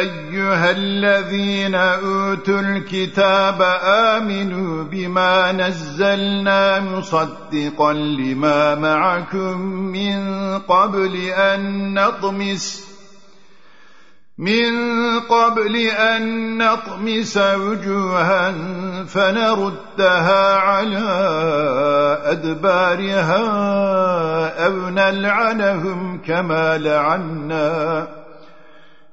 أيها الذين أوتوا الكتاب آمنوا بما نزلنا مصدقا لما معكم من قبل أن نطمس من قبل أن نطمس وجوها فنردها على أدبارها أو نلعنهم كما لعنا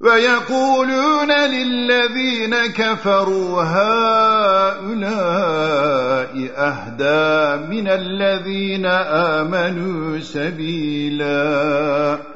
ويقولون للذين كفروا هؤلاء أهدى من الذين آمنوا سبيلاً.